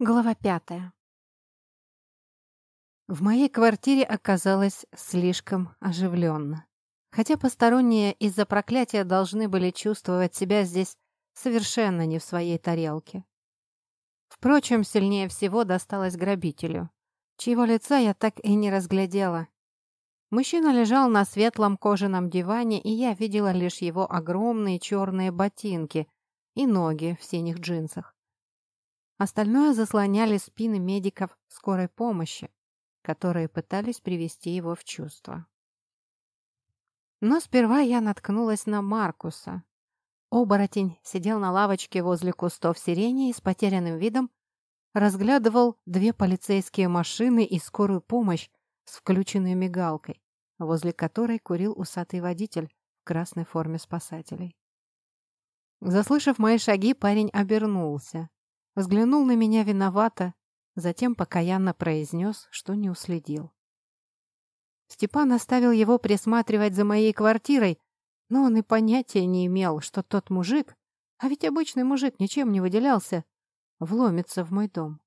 Глава пятая. В моей квартире оказалось слишком оживленно. Хотя посторонние из-за проклятия должны были чувствовать себя здесь совершенно не в своей тарелке. Впрочем, сильнее всего досталось грабителю, чьего лица я так и не разглядела. Мужчина лежал на светлом кожаном диване, и я видела лишь его огромные черные ботинки и ноги в синих джинсах. Остальное заслоняли спины медиков скорой помощи, которые пытались привести его в чувство. Но сперва я наткнулась на Маркуса. Оборотень сидел на лавочке возле кустов сирени и с потерянным видом разглядывал две полицейские машины и скорую помощь с включенной мигалкой, возле которой курил усатый водитель в красной форме спасателей. Заслышав мои шаги, парень обернулся. Взглянул на меня виновато, затем покаянно произнес, что не уследил. Степан оставил его присматривать за моей квартирой, но он и понятия не имел, что тот мужик, а ведь обычный мужик ничем не выделялся, вломится в мой дом.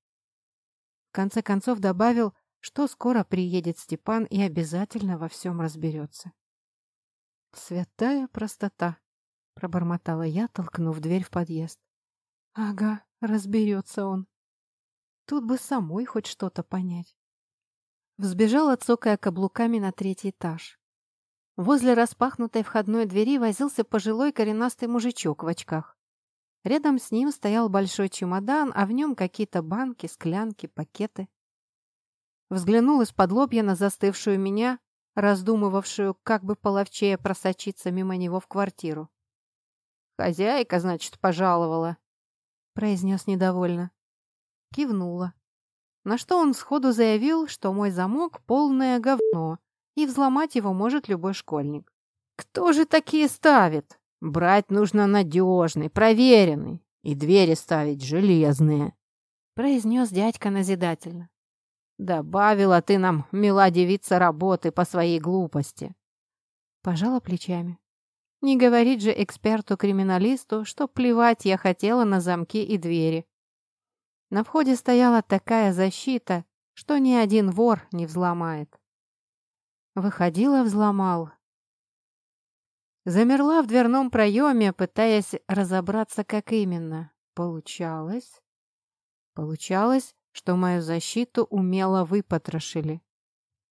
В конце концов добавил, что скоро приедет Степан и обязательно во всем разберется. «Святая простота», — пробормотала я, толкнув дверь в подъезд. «Ага, Разберется он. Тут бы самой хоть что-то понять. Взбежала, цокая каблуками на третий этаж. Возле распахнутой входной двери возился пожилой коренастый мужичок в очках. Рядом с ним стоял большой чемодан, а в нем какие-то банки, склянки, пакеты. Взглянул из-под лобья на застывшую меня, раздумывавшую, как бы половчее просочиться мимо него в квартиру. «Хозяйка, значит, пожаловала», — произнес недовольно. Кивнула. На что он сходу заявил, что мой замок — полное говно, и взломать его может любой школьник. «Кто же такие ставит? Брать нужно надежный, проверенный, и двери ставить железные», — произнес дядька назидательно. «Добавила ты нам, мила девица, работы по своей глупости». Пожала плечами. Не говорить же эксперту-криминалисту, что плевать я хотела на замки и двери. На входе стояла такая защита, что ни один вор не взломает. Выходила, взломал. Замерла в дверном проеме, пытаясь разобраться, как именно. Получалось. Получалось, что мою защиту умело выпотрошили.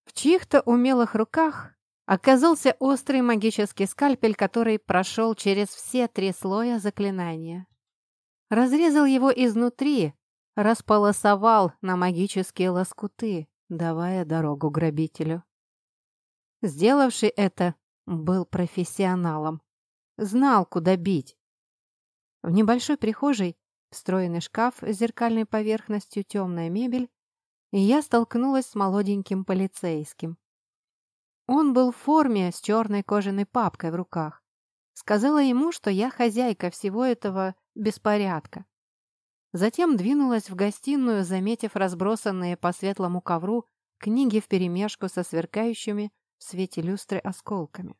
В чьих-то умелых руках оказался острый магический скальпель, который прошел через все три слоя заклинания. Разрезал его изнутри, располосовал на магические лоскуты, давая дорогу грабителю. Сделавший это был профессионалом. Знал, куда бить. В небольшой прихожей встроенный шкаф с зеркальной поверхностью, темная мебель, и я столкнулась с молоденьким полицейским. Он был в форме с черной кожаной папкой в руках. Сказала ему, что я хозяйка всего этого беспорядка. Затем двинулась в гостиную, заметив разбросанные по светлому ковру книги вперемешку со сверкающими в свете люстры осколками.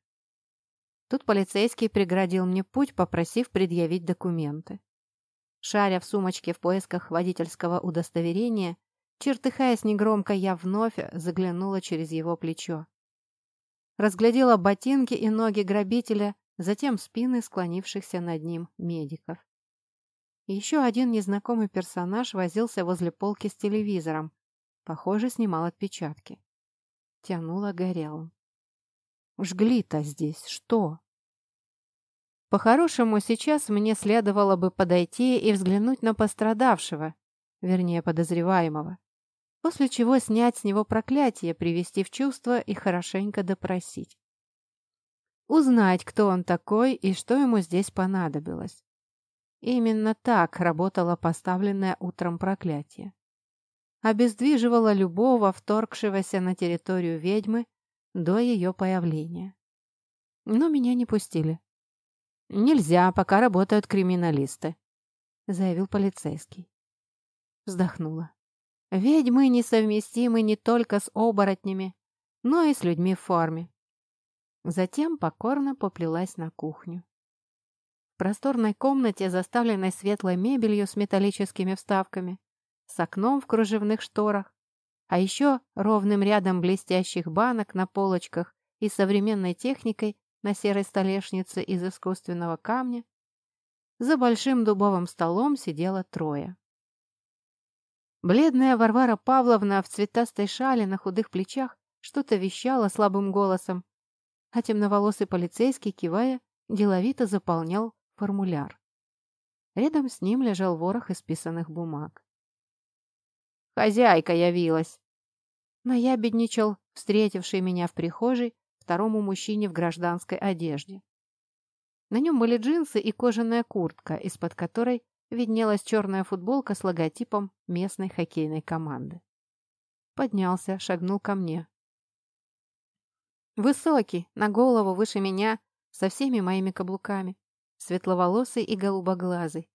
Тут полицейский преградил мне путь, попросив предъявить документы. Шаря в сумочке в поисках водительского удостоверения, чертыхаясь негромко, я вновь заглянула через его плечо разглядела ботинки и ноги грабителя, затем спины склонившихся над ним медиков. Еще один незнакомый персонаж возился возле полки с телевизором. Похоже, снимал отпечатки. Тянуло горелым. Жгли-то здесь что? По-хорошему, сейчас мне следовало бы подойти и взглянуть на пострадавшего, вернее, подозреваемого после чего снять с него проклятие, привести в чувство и хорошенько допросить. Узнать, кто он такой и что ему здесь понадобилось. Именно так работало поставленное утром проклятие. Обездвиживало любого, вторгшегося на территорию ведьмы до ее появления. Но меня не пустили. «Нельзя, пока работают криминалисты», — заявил полицейский. Вздохнула. Ведьмы несовместимы не только с оборотнями, но и с людьми в форме. Затем покорно поплелась на кухню. В просторной комнате, заставленной светлой мебелью с металлическими вставками, с окном в кружевных шторах, а еще ровным рядом блестящих банок на полочках и современной техникой на серой столешнице из искусственного камня, за большим дубовым столом сидело трое. Бледная Варвара Павловна в цветастой шале на худых плечах что-то вещала слабым голосом, а темноволосый полицейский, кивая, деловито заполнял формуляр. Рядом с ним лежал ворох исписанных бумаг. «Хозяйка явилась!» Наябедничал встретивший меня в прихожей второму мужчине в гражданской одежде. На нем были джинсы и кожаная куртка, из-под которой виднелась черная футболка с логотипом местной хоккейной команды. Поднялся, шагнул ко мне. Высокий, на голову выше меня, со всеми моими каблуками, светловолосый и голубоглазый.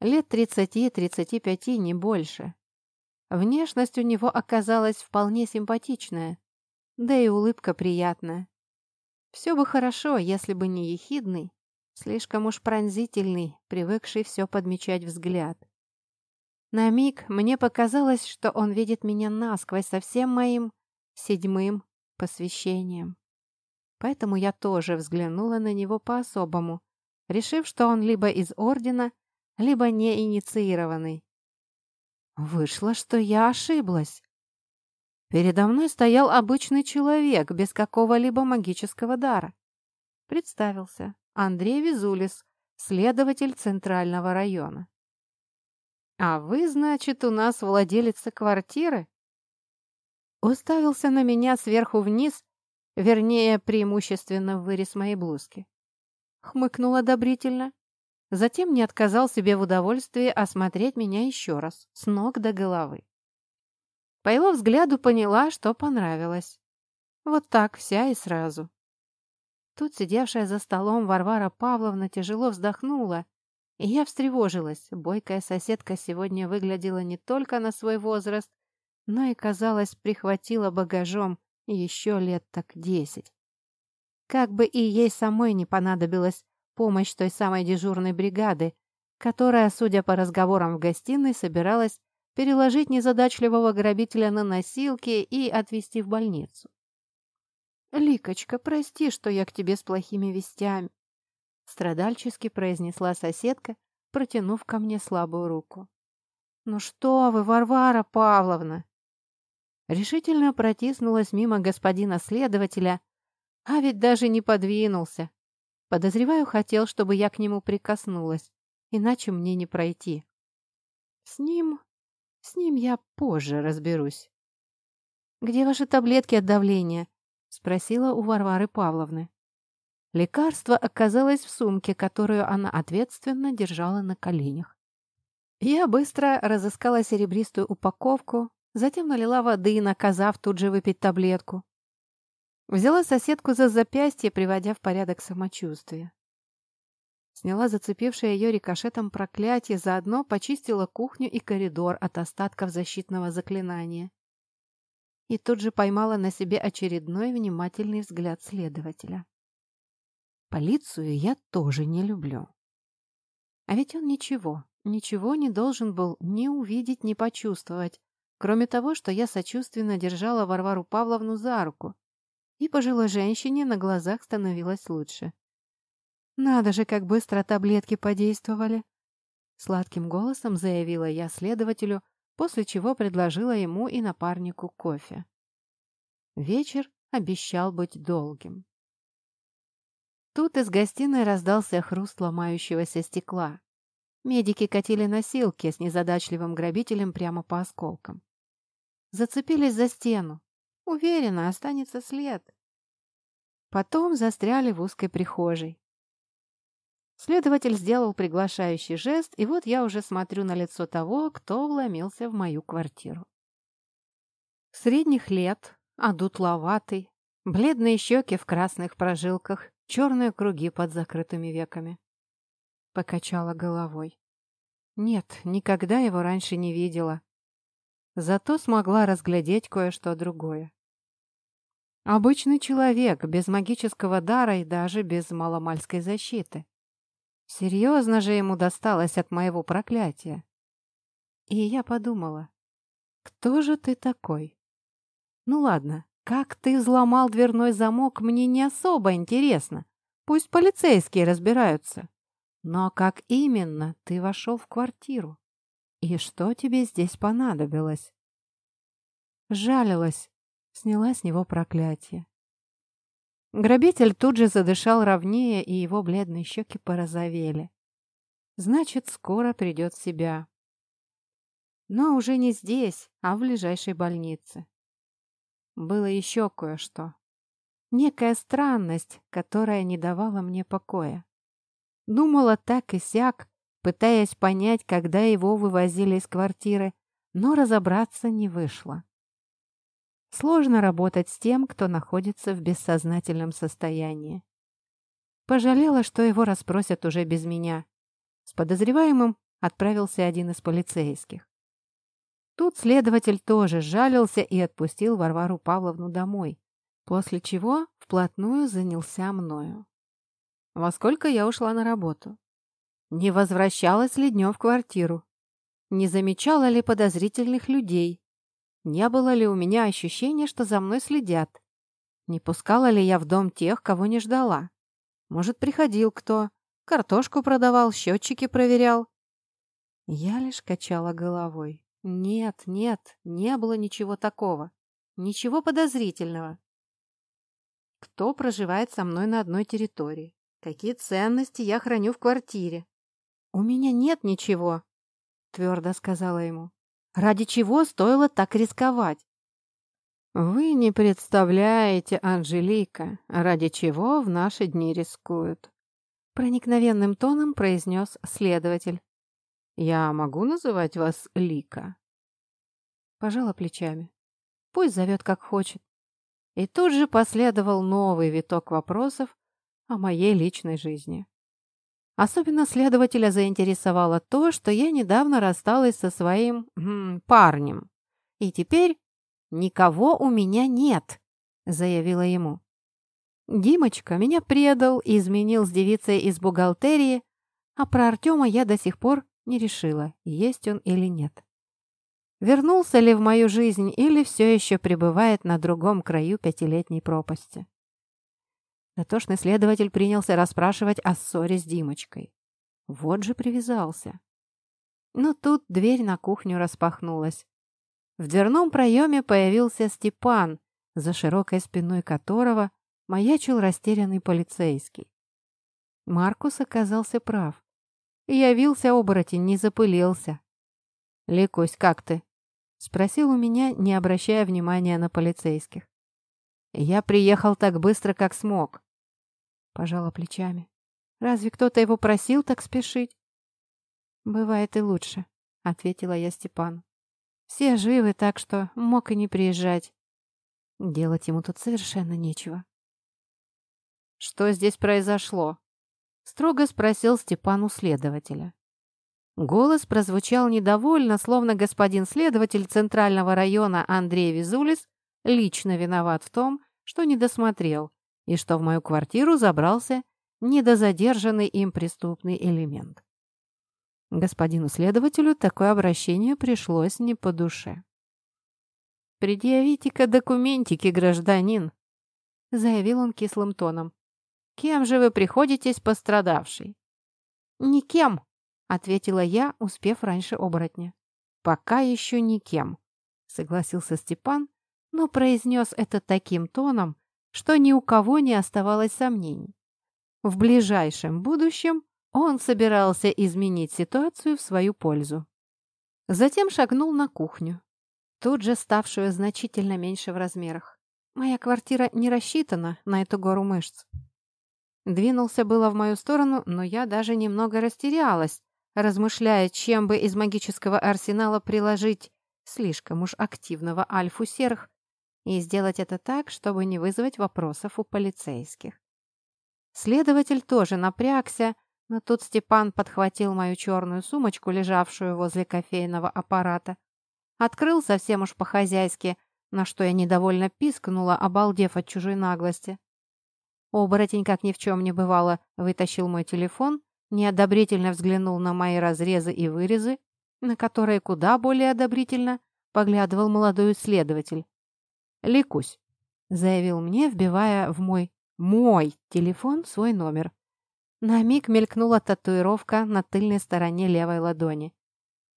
Лет тридцати-тридцати пяти, не больше. Внешность у него оказалась вполне симпатичная, да и улыбка приятная. Все бы хорошо, если бы не ехидный, слишком уж пронзительный, привыкший все подмечать взгляд. На миг мне показалось, что он видит меня насквозь со всем моим седьмым посвящением. Поэтому я тоже взглянула на него по-особому, решив, что он либо из ордена, либо не инициированный. Вышло, что я ошиблась. Передо мной стоял обычный человек, без какого-либо магического дара. Представился. Андрей Визулис, следователь Центрального района. «А вы, значит, у нас владелица квартиры?» Уставился на меня сверху вниз, вернее, преимущественно в вырез моей блузки. Хмыкнул одобрительно. Затем не отказал себе в удовольствии осмотреть меня еще раз, с ног до головы. По его взгляду поняла, что понравилось. Вот так вся и сразу. Тут сидевшая за столом Варвара Павловна тяжело вздохнула, и я встревожилась. Бойкая соседка сегодня выглядела не только на свой возраст, но и, казалось, прихватила багажом еще лет так десять. Как бы и ей самой не понадобилась помощь той самой дежурной бригады, которая, судя по разговорам в гостиной, собиралась переложить незадачливого грабителя на носилки и отвезти в больницу. «Ликочка, прости, что я к тебе с плохими вестями», — страдальчески произнесла соседка, протянув ко мне слабую руку. «Ну что вы, Варвара Павловна!» Решительно протиснулась мимо господина следователя, а ведь даже не подвинулся. Подозреваю, хотел, чтобы я к нему прикоснулась, иначе мне не пройти. С ним... с ним я позже разберусь. «Где ваши таблетки от давления?» — спросила у Варвары Павловны. Лекарство оказалось в сумке, которую она ответственно держала на коленях. Я быстро разыскала серебристую упаковку, затем налила воды, наказав тут же выпить таблетку. Взяла соседку за запястье, приводя в порядок самочувствие. Сняла зацепившее ее рикошетом проклятие, заодно почистила кухню и коридор от остатков защитного заклинания и тут же поймала на себе очередной внимательный взгляд следователя. Полицию я тоже не люблю. А ведь он ничего, ничего не должен был ни увидеть, ни почувствовать, кроме того, что я сочувственно держала Варвару Павловну за руку, и пожилой женщине на глазах становилось лучше. «Надо же, как быстро таблетки подействовали!» Сладким голосом заявила я следователю, после чего предложила ему и напарнику кофе. Вечер обещал быть долгим. Тут из гостиной раздался хруст ломающегося стекла. Медики катили носилки с незадачливым грабителем прямо по осколкам. Зацепились за стену. Уверена, останется след. Потом застряли в узкой прихожей. Следователь сделал приглашающий жест, и вот я уже смотрю на лицо того, кто вломился в мою квартиру. Средних лет, одутловатый, бледные щеки в красных прожилках, черные круги под закрытыми веками. Покачала головой. Нет, никогда его раньше не видела. Зато смогла разглядеть кое-что другое. Обычный человек, без магического дара и даже без маломальской защиты. Серьезно же ему досталось от моего проклятия. И я подумала, кто же ты такой? Ну ладно, как ты взломал дверной замок, мне не особо интересно. Пусть полицейские разбираются. Но как именно ты вошел в квартиру? И что тебе здесь понадобилось? Жалилась, сняла с него проклятие. Грабитель тут же задышал ровнее, и его бледные щеки порозовели. Значит, скоро придет в себя. Но уже не здесь, а в ближайшей больнице. Было еще кое-что. Некая странность, которая не давала мне покоя. Думала так и сяк, пытаясь понять, когда его вывозили из квартиры, но разобраться не вышло. Сложно работать с тем, кто находится в бессознательном состоянии. Пожалела, что его расспросят уже без меня. С подозреваемым отправился один из полицейских. Тут следователь тоже жалился и отпустил Варвару Павловну домой, после чего вплотную занялся мною. Во сколько я ушла на работу? Не возвращалась ли днем в квартиру? Не замечала ли подозрительных людей? Не было ли у меня ощущения, что за мной следят? Не пускала ли я в дом тех, кого не ждала? Может, приходил кто? Картошку продавал, счетчики проверял? Я лишь качала головой. Нет, нет, не было ничего такого. Ничего подозрительного. Кто проживает со мной на одной территории? Какие ценности я храню в квартире? У меня нет ничего, твердо сказала ему. Ради чего стоило так рисковать? Вы не представляете, Анжелика, ради чего в наши дни рискуют. Проникновенным тоном произнес следователь. Я могу называть вас Лика? Пожала плечами. Пусть зовет как хочет. И тут же последовал новый виток вопросов о моей личной жизни. Особенно следователя заинтересовало то, что я недавно рассталась со своим м, парнем. И теперь никого у меня нет, заявила ему. Димочка меня предал и изменил с девицей из бухгалтерии, а про Артема я до сих пор не решила, есть он или нет. Вернулся ли в мою жизнь или все еще пребывает на другом краю пятилетней пропасти? Дотошный следователь принялся расспрашивать о ссоре с Димочкой. Вот же привязался. Но тут дверь на кухню распахнулась. В дверном проеме появился Степан, за широкой спиной которого маячил растерянный полицейский. Маркус оказался прав. Явился оборотень, не запылился. «Ликусь, как ты?» — спросил у меня, не обращая внимания на полицейских. «Я приехал так быстро, как смог». Пожала плечами. «Разве кто-то его просил так спешить?» «Бывает и лучше», — ответила я Степану. «Все живы, так что мог и не приезжать. Делать ему тут совершенно нечего». «Что здесь произошло?» — строго спросил Степан у следователя. Голос прозвучал недовольно, словно господин следователь Центрального района Андрей Визулис лично виноват в том, что не досмотрел, и что в мою квартиру забрался недозадержанный им преступный элемент. Господину следователю такое обращение пришлось не по душе. «Предъявите-ка документики, гражданин», — заявил он кислым тоном. «Кем же вы приходитесь пострадавший?» «Никем», — ответила я, успев раньше оборотня. «Пока еще никем», — согласился Степан, но произнес это таким тоном, что ни у кого не оставалось сомнений. В ближайшем будущем он собирался изменить ситуацию в свою пользу. Затем шагнул на кухню, тут же ставшую значительно меньше в размерах. Моя квартира не рассчитана на эту гору мышц. Двинулся было в мою сторону, но я даже немного растерялась, размышляя, чем бы из магического арсенала приложить слишком уж активного альфу серых и сделать это так, чтобы не вызвать вопросов у полицейских. Следователь тоже напрягся, но тут Степан подхватил мою черную сумочку, лежавшую возле кофейного аппарата, открыл совсем уж по-хозяйски, на что я недовольно пискнула, обалдев от чужой наглости. Оборотень, как ни в чем не бывало, вытащил мой телефон, неодобрительно взглянул на мои разрезы и вырезы, на которые куда более одобрительно поглядывал молодой исследователь. «Ликусь», — заявил мне, вбивая в мой «мой» телефон свой номер. На миг мелькнула татуировка на тыльной стороне левой ладони.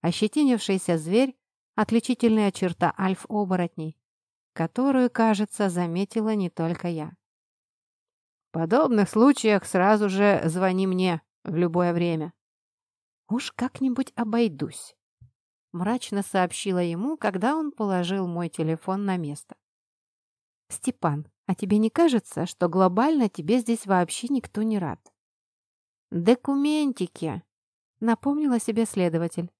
Ощетинившийся зверь — отличительная черта альф-оборотней, которую, кажется, заметила не только я. В подобных случаях сразу же звони мне в любое время. Уж как-нибудь обойдусь мрачно сообщила ему, когда он положил мой телефон на место. «Степан, а тебе не кажется, что глобально тебе здесь вообще никто не рад?» «Документики», — напомнила себе следователь.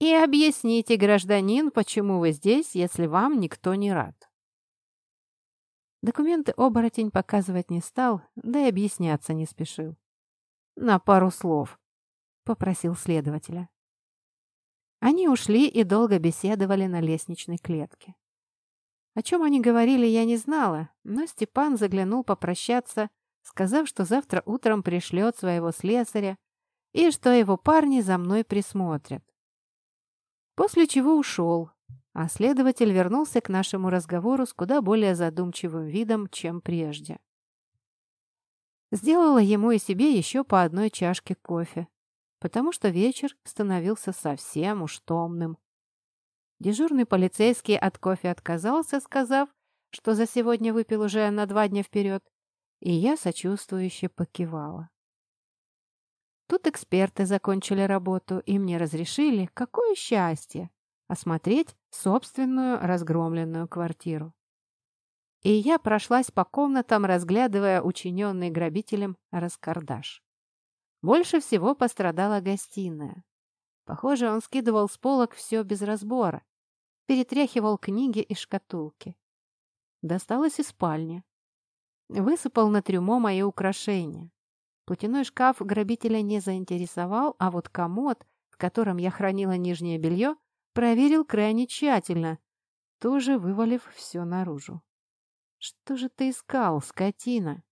«И объясните, гражданин, почему вы здесь, если вам никто не рад». Документы оборотень показывать не стал, да и объясняться не спешил. «На пару слов», — попросил следователя. Они ушли и долго беседовали на лестничной клетке. О чем они говорили, я не знала, но Степан заглянул попрощаться, сказав, что завтра утром пришлет своего слесаря и что его парни за мной присмотрят. После чего ушел, а следователь вернулся к нашему разговору с куда более задумчивым видом, чем прежде. Сделала ему и себе еще по одной чашке кофе, потому что вечер становился совсем уж томным. Дежурный полицейский от кофе отказался, сказав, что за сегодня выпил уже на два дня вперед, и я сочувствующе покивала. Тут эксперты закончили работу, и мне разрешили, какое счастье, осмотреть собственную разгромленную квартиру. И я прошлась по комнатам, разглядывая учиненный грабителем раскардаш. Больше всего пострадала гостиная. Похоже, он скидывал с полок все без разбора, перетряхивал книги и шкатулки. Досталось и спальня. Высыпал на трюмо мои украшения. Платяной шкаф грабителя не заинтересовал, а вот комод, в котором я хранила нижнее белье, проверил крайне тщательно, тоже вывалив все наружу. «Что же ты искал, скотина?»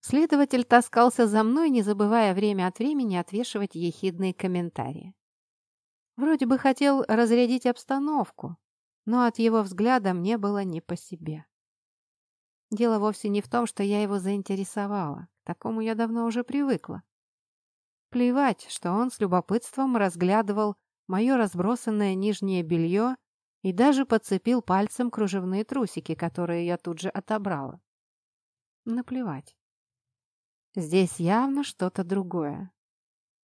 Следователь таскался за мной, не забывая время от времени отвешивать ехидные комментарии. Вроде бы хотел разрядить обстановку, но от его взгляда мне было не по себе. Дело вовсе не в том, что я его заинтересовала. К такому я давно уже привыкла. Плевать, что он с любопытством разглядывал мое разбросанное нижнее белье и даже подцепил пальцем кружевные трусики, которые я тут же отобрала. Наплевать. Здесь явно что-то другое.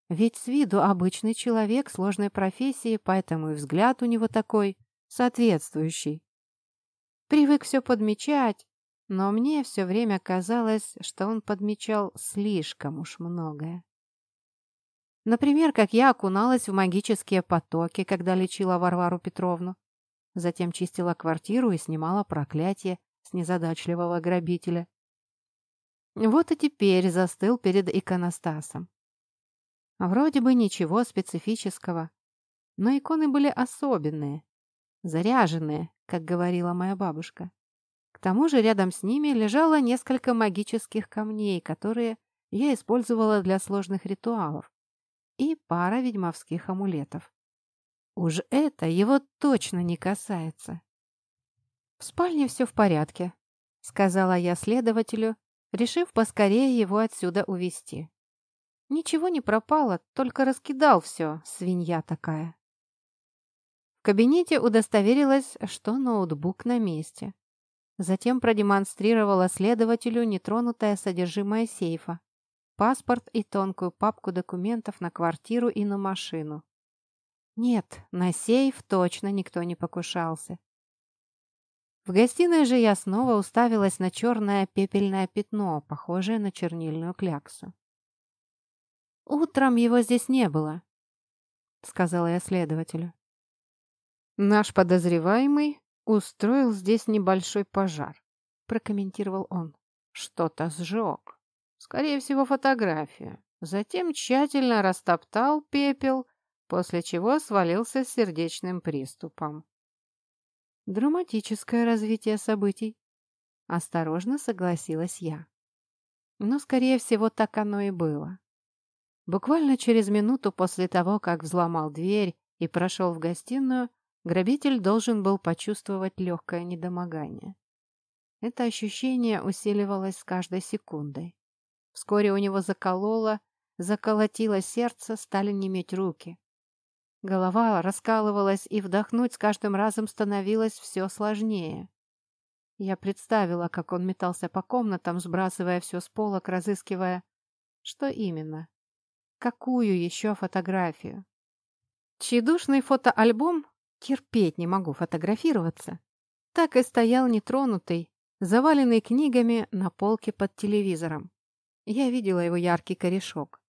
Ведь с виду обычный человек сложной профессии, поэтому и взгляд у него такой, соответствующий. Привык все подмечать, но мне все время казалось, что он подмечал слишком уж многое. Например, как я окуналась в магические потоки, когда лечила Варвару Петровну. Затем чистила квартиру и снимала проклятие с незадачливого грабителя. Вот и теперь застыл перед иконостасом. Вроде бы ничего специфического, но иконы были особенные, заряженные, как говорила моя бабушка. К тому же рядом с ними лежало несколько магических камней, которые я использовала для сложных ритуалов, и пара ведьмовских амулетов. Уж это его точно не касается. «В спальне все в порядке», — сказала я следователю, решив поскорее его отсюда увести. Ничего не пропало, только раскидал все, свинья такая. В кабинете удостоверилась, что ноутбук на месте. Затем продемонстрировала следователю нетронутое содержимое сейфа, паспорт и тонкую папку документов на квартиру и на машину. Нет, на сейф точно никто не покушался. В гостиной же я снова уставилась на черное пепельное пятно, похожее на чернильную кляксу. «Утром его здесь не было», — сказала я следователю. «Наш подозреваемый устроил здесь небольшой пожар», — прокомментировал он. «Что-то сжег. Скорее всего, фотографию. Затем тщательно растоптал пепел, после чего свалился с сердечным приступом. Драматическое развитие событий. Осторожно согласилась я. Но, скорее всего, так оно и было. Буквально через минуту после того, как взломал дверь и прошел в гостиную, грабитель должен был почувствовать легкое недомогание. Это ощущение усиливалось с каждой секундой. Вскоре у него закололо, заколотило сердце, стали неметь руки. Голова раскалывалась, и вдохнуть с каждым разом становилось все сложнее. Я представила, как он метался по комнатам, сбрасывая все с полок, разыскивая... Что именно? Какую еще фотографию? Тщедушный фотоальбом, терпеть не могу фотографироваться, так и стоял нетронутый, заваленный книгами на полке под телевизором. Я видела его яркий корешок.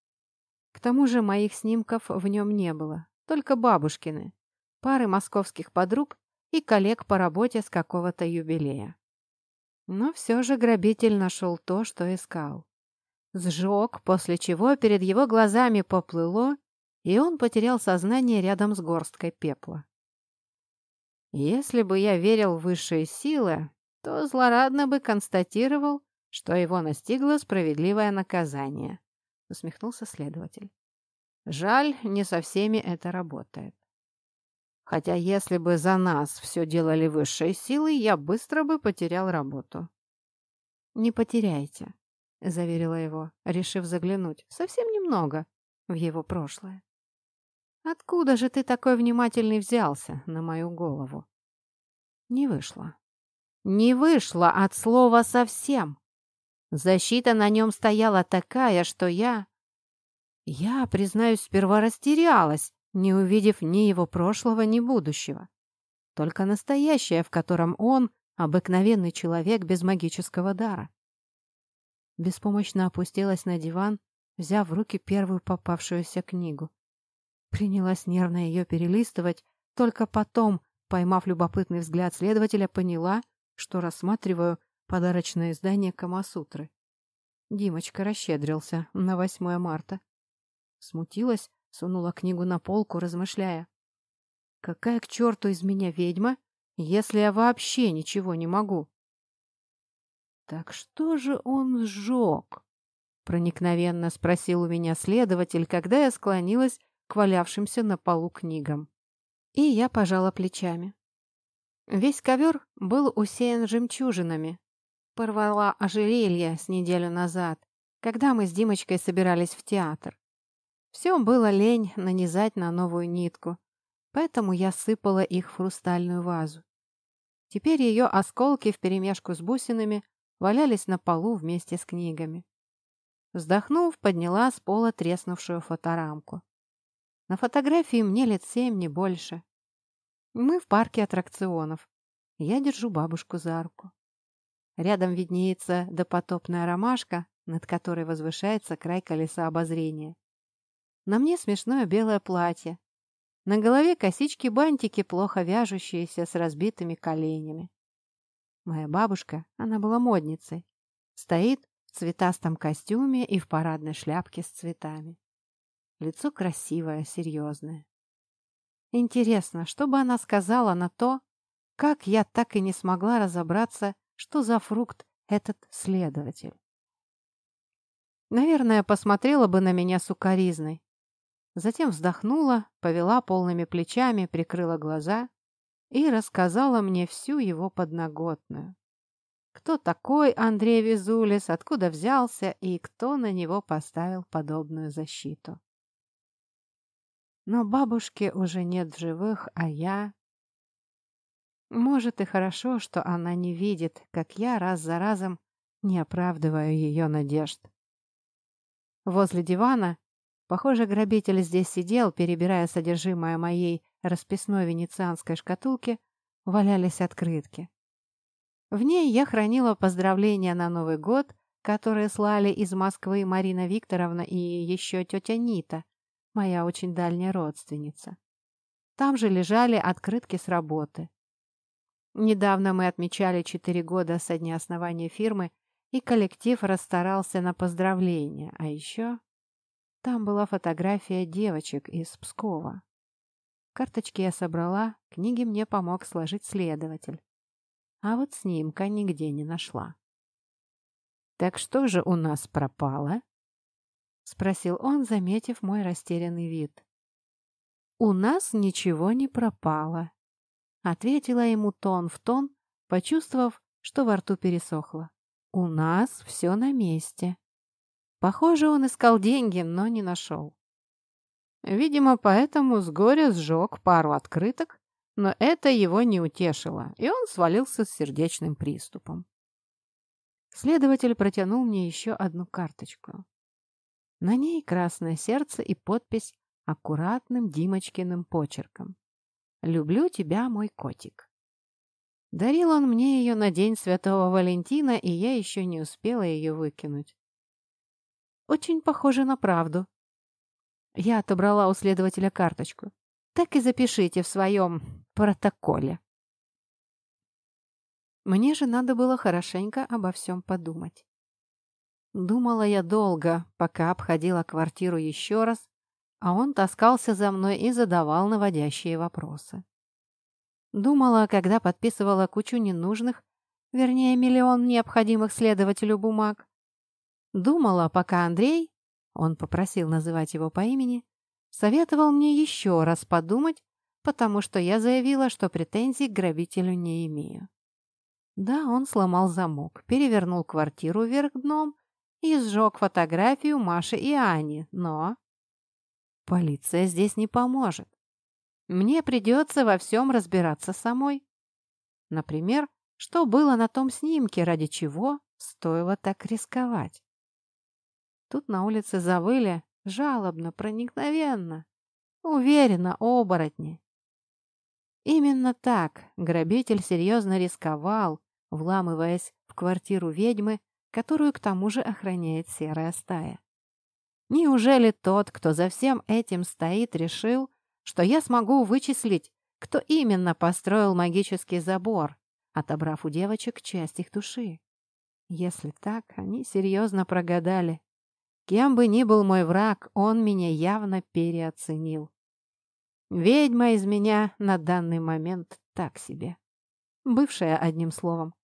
К тому же моих снимков в нем не было, только бабушкины, пары московских подруг и коллег по работе с какого-то юбилея. Но все же грабитель нашел то, что искал. Сжег, после чего перед его глазами поплыло, и он потерял сознание рядом с горсткой пепла. Если бы я верил в высшие силы, то злорадно бы констатировал, что его настигло справедливое наказание, усмехнулся следователь. Жаль, не со всеми это работает. Хотя если бы за нас все делали высшие силы, я быстро бы потерял работу. «Не потеряйте», — заверила его, решив заглянуть совсем немного в его прошлое. «Откуда же ты такой внимательный взялся на мою голову?» Не вышло. Не вышло от слова совсем. Защита на нем стояла такая, что я... Я, признаюсь, сперва растерялась, не увидев ни его прошлого, ни будущего. Только настоящее, в котором он — обыкновенный человек без магического дара. Беспомощно опустилась на диван, взяв в руки первую попавшуюся книгу. Принялась нервно ее перелистывать, только потом, поймав любопытный взгляд следователя, поняла, что рассматриваю подарочное издание Камасутры. Димочка расщедрился на 8 марта. Смутилась, сунула книгу на полку, размышляя. Какая к черту из меня ведьма, если я вообще ничего не могу? Так что же он сжег? Проникновенно спросил у меня следователь, когда я склонилась к валявшимся на полу книгам. И я пожала плечами. Весь ковер был усеян жемчужинами. Порвала ожерелье с неделю назад, когда мы с Димочкой собирались в театр. Все было лень нанизать на новую нитку, поэтому я сыпала их в хрустальную вазу. Теперь ее осколки вперемешку с бусинами валялись на полу вместе с книгами. Вздохнув, подняла с пола треснувшую фоторамку. На фотографии мне лет семь, не больше. Мы в парке аттракционов. Я держу бабушку за руку. Рядом виднеется допотопная ромашка, над которой возвышается край колеса обозрения. На мне смешное белое платье. На голове косички-бантики, плохо вяжущиеся с разбитыми коленями. Моя бабушка, она была модницей, стоит в цветастом костюме и в парадной шляпке с цветами. Лицо красивое, серьезное. Интересно, что бы она сказала на то, как я так и не смогла разобраться, что за фрукт этот следователь. Наверное, посмотрела бы на меня сукоризной. Затем вздохнула, повела полными плечами, прикрыла глаза и рассказала мне всю его подноготную. Кто такой Андрей Визулис, откуда взялся и кто на него поставил подобную защиту. Но бабушки уже нет в живых, а я... Может и хорошо, что она не видит, как я раз за разом не оправдываю ее надежд. Возле дивана, похоже, грабитель здесь сидел, перебирая содержимое моей расписной венецианской шкатулки, валялись открытки. В ней я хранила поздравления на Новый год, которые слали из Москвы Марина Викторовна и еще тетя Нита, моя очень дальняя родственница. Там же лежали открытки с работы. Недавно мы отмечали четыре года со дня основания фирмы, и коллектив расстарался на поздравления. А еще там была фотография девочек из Пскова. Карточки я собрала, книги мне помог сложить следователь. А вот снимка нигде не нашла. «Так что же у нас пропало?» спросил он, заметив мой растерянный вид. «У нас ничего не пропало», — ответила ему тон в тон, почувствовав, что во рту пересохло. «У нас все на месте». Похоже, он искал деньги, но не нашел. Видимо, поэтому с горя сжег пару открыток, но это его не утешило, и он свалился с сердечным приступом. Следователь протянул мне еще одну карточку. На ней красное сердце и подпись аккуратным Димочкиным почерком. «Люблю тебя, мой котик». Дарил он мне ее на День Святого Валентина, и я еще не успела ее выкинуть. Очень похоже на правду. Я отобрала у следователя карточку. Так и запишите в своем протоколе. Мне же надо было хорошенько обо всем подумать. Думала я долго, пока обходила квартиру еще раз, а он таскался за мной и задавал наводящие вопросы. Думала, когда подписывала кучу ненужных, вернее, миллион необходимых следователю бумаг. Думала, пока Андрей, он попросил называть его по имени, советовал мне еще раз подумать, потому что я заявила, что претензий к грабителю не имею. Да, он сломал замок, перевернул квартиру вверх дном и сжег фотографию Маши и Ани, но... Полиция здесь не поможет. Мне придется во всем разбираться самой. Например, что было на том снимке, ради чего стоило так рисковать. Тут на улице завыли, жалобно, проникновенно. Уверенно, оборотни. Именно так грабитель серьезно рисковал, вламываясь в квартиру ведьмы, которую к тому же охраняет серая стая. Неужели тот, кто за всем этим стоит, решил, что я смогу вычислить, кто именно построил магический забор, отобрав у девочек часть их души? Если так, они серьезно прогадали. Кем бы ни был мой враг, он меня явно переоценил. Ведьма из меня на данный момент так себе. Бывшая, одним словом.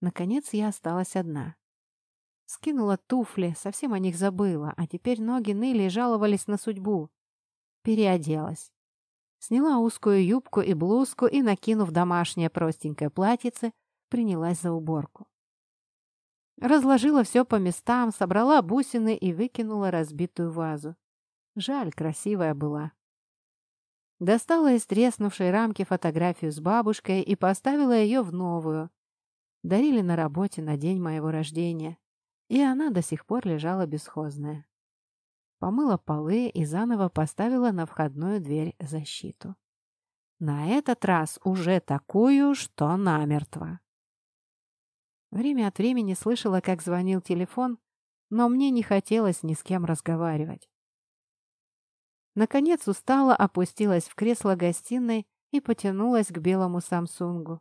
Наконец я осталась одна. Скинула туфли, совсем о них забыла, а теперь ноги ныли и жаловались на судьбу. Переоделась. Сняла узкую юбку и блузку и, накинув домашнее простенькое платьице, принялась за уборку. Разложила все по местам, собрала бусины и выкинула разбитую вазу. Жаль, красивая была. Достала из треснувшей рамки фотографию с бабушкой и поставила ее в новую, дарили на работе на день моего рождения, и она до сих пор лежала бесхозная. Помыла полы и заново поставила на входную дверь защиту. На этот раз уже такую, что намертво. Время от времени слышала, как звонил телефон, но мне не хотелось ни с кем разговаривать. Наконец устала, опустилась в кресло гостиной и потянулась к белому Самсунгу.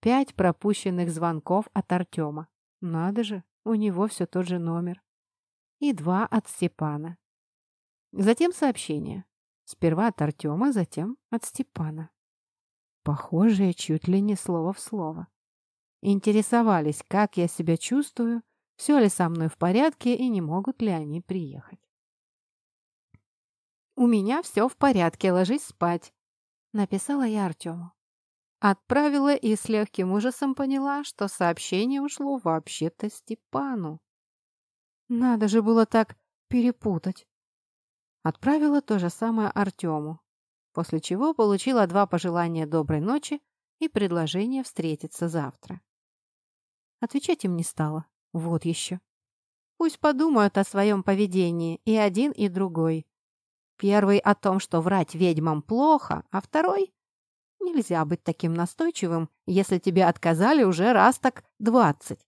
Пять пропущенных звонков от Артема. Надо же, у него все тот же номер. И два от Степана. Затем сообщение. Сперва от Артема, затем от Степана. Похожие чуть ли не слово в слово. Интересовались, как я себя чувствую, все ли со мной в порядке и не могут ли они приехать. «У меня все в порядке, ложись спать», — написала я Артему. Отправила и с легким ужасом поняла, что сообщение ушло вообще-то Степану. Надо же было так перепутать. Отправила то же самое Артему, после чего получила два пожелания доброй ночи и предложение встретиться завтра. Отвечать им не стала. Вот еще. Пусть подумают о своем поведении и один, и другой. Первый о том, что врать ведьмам плохо, а второй Нельзя быть таким настойчивым, если тебе отказали уже раз так двадцать.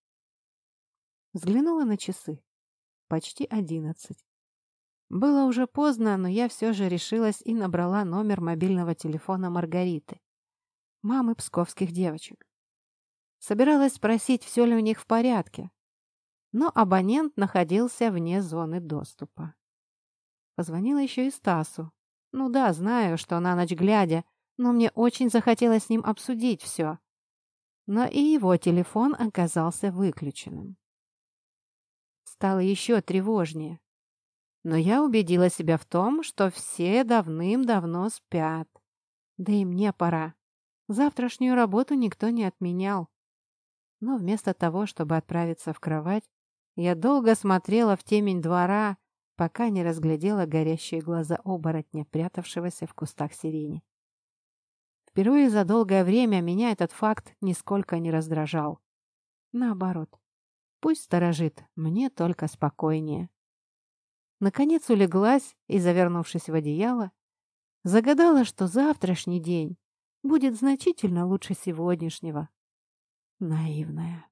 Взглянула на часы. Почти одиннадцать. Было уже поздно, но я все же решилась и набрала номер мобильного телефона Маргариты, мамы псковских девочек. Собиралась спросить, все ли у них в порядке, но абонент находился вне зоны доступа. Позвонила еще и Стасу. Ну да, знаю, что на ночь глядя но мне очень захотелось с ним обсудить все. Но и его телефон оказался выключенным. стало еще тревожнее. Но я убедила себя в том, что все давным-давно спят. Да и мне пора. Завтрашнюю работу никто не отменял. Но вместо того, чтобы отправиться в кровать, я долго смотрела в темень двора, пока не разглядела горящие глаза оборотня, прятавшегося в кустах сирени. Впервые за долгое время меня этот факт нисколько не раздражал. Наоборот. Пусть сторожит, мне только спокойнее. Наконец улеглась и, завернувшись в одеяло, загадала, что завтрашний день будет значительно лучше сегодняшнего. Наивная.